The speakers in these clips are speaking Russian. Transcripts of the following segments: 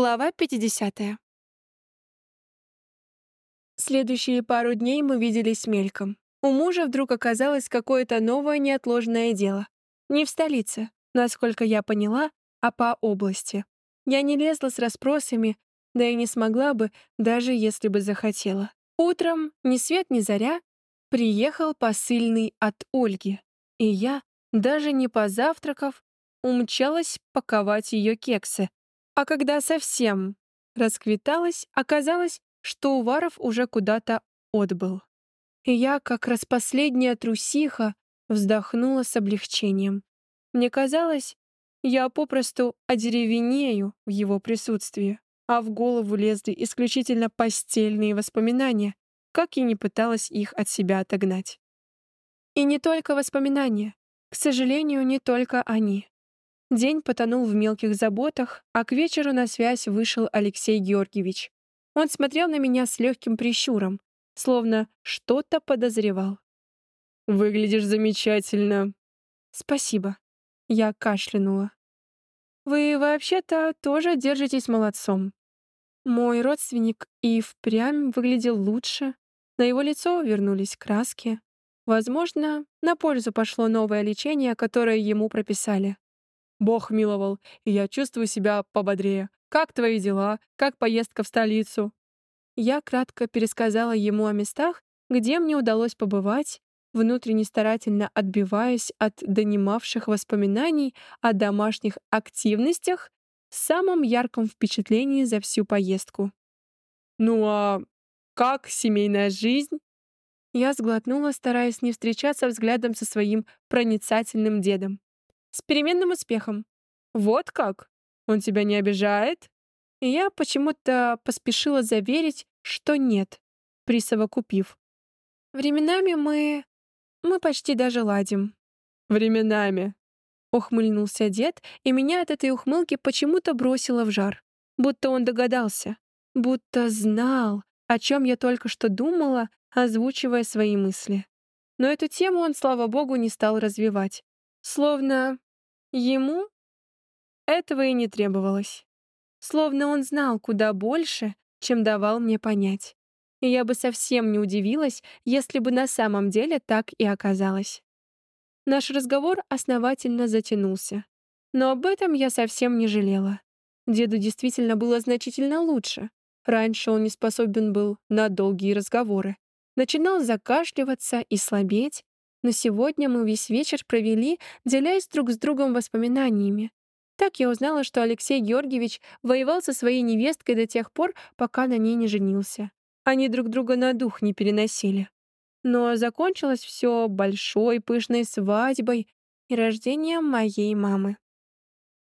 Глава 50. Следующие пару дней мы виделись мельком. У мужа вдруг оказалось какое-то новое неотложное дело. Не в столице, насколько я поняла, а по области. Я не лезла с расспросами, да и не смогла бы, даже если бы захотела. Утром, ни свет ни заря, приехал посыльный от Ольги, и я, даже не позавтракав, умчалась паковать ее кексы, а когда совсем расквиталась, оказалось, что Уваров уже куда-то отбыл. И я, как раз последняя трусиха, вздохнула с облегчением. Мне казалось, я попросту одеревенею в его присутствии, а в голову лезли исключительно постельные воспоминания, как и не пыталась их от себя отогнать. И не только воспоминания. К сожалению, не только они. День потонул в мелких заботах, а к вечеру на связь вышел Алексей Георгиевич. Он смотрел на меня с легким прищуром, словно что-то подозревал. «Выглядишь замечательно». «Спасибо». Я кашлянула. «Вы вообще-то тоже держитесь молодцом». Мой родственник и впрямь выглядел лучше. На его лицо вернулись краски. Возможно, на пользу пошло новое лечение, которое ему прописали. Бог миловал, и я чувствую себя пободрее. Как твои дела? Как поездка в столицу?» Я кратко пересказала ему о местах, где мне удалось побывать, внутренне старательно отбиваясь от донимавших воспоминаний о домашних активностях, самом ярком впечатлении за всю поездку. «Ну а как семейная жизнь?» Я сглотнула, стараясь не встречаться взглядом со своим проницательным дедом. С переменным успехом. Вот как? Он тебя не обижает? И я почему-то поспешила заверить, что нет, присовокупив. Временами мы... мы почти даже ладим. Временами. Ухмыльнулся дед, и меня от этой ухмылки почему-то бросило в жар. Будто он догадался. Будто знал, о чем я только что думала, озвучивая свои мысли. Но эту тему он, слава богу, не стал развивать. Словно ему этого и не требовалось. Словно он знал куда больше, чем давал мне понять. И я бы совсем не удивилась, если бы на самом деле так и оказалось. Наш разговор основательно затянулся. Но об этом я совсем не жалела. Деду действительно было значительно лучше. Раньше он не способен был на долгие разговоры. Начинал закашливаться и слабеть, но сегодня мы весь вечер провели, делясь друг с другом воспоминаниями. Так я узнала, что Алексей Георгиевич воевал со своей невесткой до тех пор, пока на ней не женился. Они друг друга на дух не переносили. Но закончилось все большой пышной свадьбой и рождением моей мамы.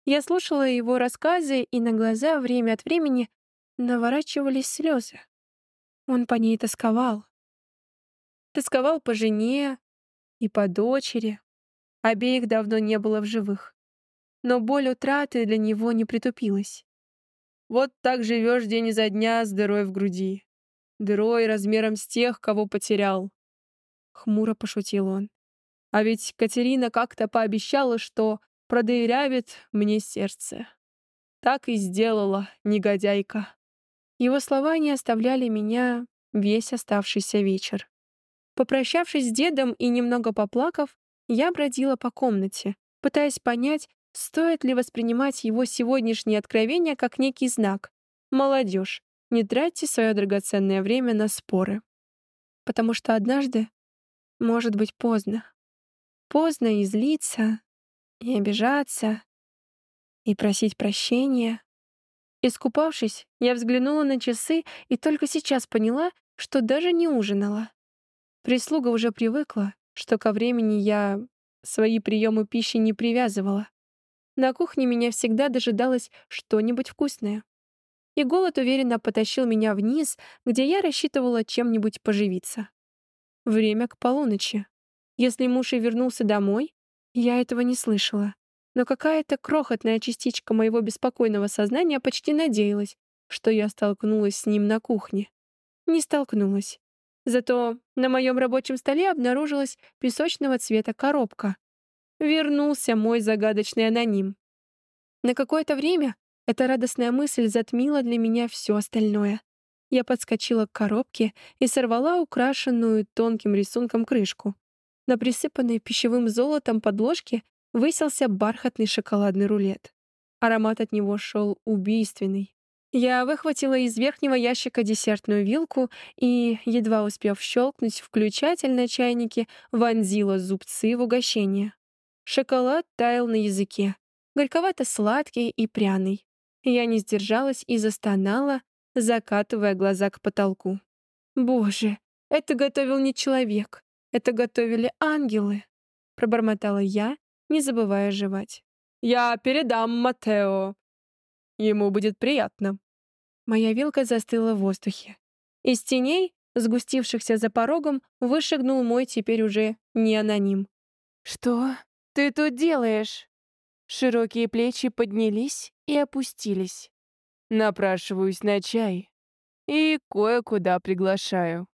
Я слушала его рассказы, и на глаза время от времени наворачивались слезы. Он по ней тосковал. Тосковал по жене, и по дочери. Обеих давно не было в живых. Но боль утраты для него не притупилась. Вот так живешь день изо дня с дырой в груди. Дырой размером с тех, кого потерял. Хмуро пошутил он. А ведь Катерина как-то пообещала, что продырявит мне сердце. Так и сделала, негодяйка. Его слова не оставляли меня весь оставшийся вечер. Попрощавшись с дедом и немного поплакав, я бродила по комнате, пытаясь понять, стоит ли воспринимать его сегодняшнее откровение как некий знак. Молодежь, не тратьте свое драгоценное время на споры. Потому что однажды может быть поздно. Поздно и злиться, и обижаться, и просить прощения. Искупавшись, я взглянула на часы и только сейчас поняла, что даже не ужинала. Прислуга уже привыкла, что ко времени я свои приемы пищи не привязывала. На кухне меня всегда дожидалось что-нибудь вкусное. И голод уверенно потащил меня вниз, где я рассчитывала чем-нибудь поживиться. Время к полуночи. Если муж и вернулся домой, я этого не слышала. Но какая-то крохотная частичка моего беспокойного сознания почти надеялась, что я столкнулась с ним на кухне. Не столкнулась. Зато на моем рабочем столе обнаружилась песочного цвета коробка. Вернулся мой загадочный аноним. На какое-то время Эта радостная мысль затмила для меня все остальное. Я подскочила к коробке и сорвала украшенную тонким рисунком крышку. На присыпанной пищевым золотом подложке высился бархатный шоколадный рулет. Аромат от него шел убийственный. Я выхватила из верхнего ящика десертную вилку и, едва успев щелкнуть включатель на чайнике, вонзила зубцы в угощение. Шоколад таял на языке, горьковато-сладкий и пряный. Я не сдержалась и застонала, закатывая глаза к потолку. «Боже, это готовил не человек, это готовили ангелы!» Пробормотала я, не забывая жевать. «Я передам Матео. Ему будет приятно». Моя вилка застыла в воздухе. Из теней, сгустившихся за порогом, вышагнул мой теперь уже не аноним. «Что ты тут делаешь?» Широкие плечи поднялись и опустились. Напрашиваюсь на чай и кое-куда приглашаю.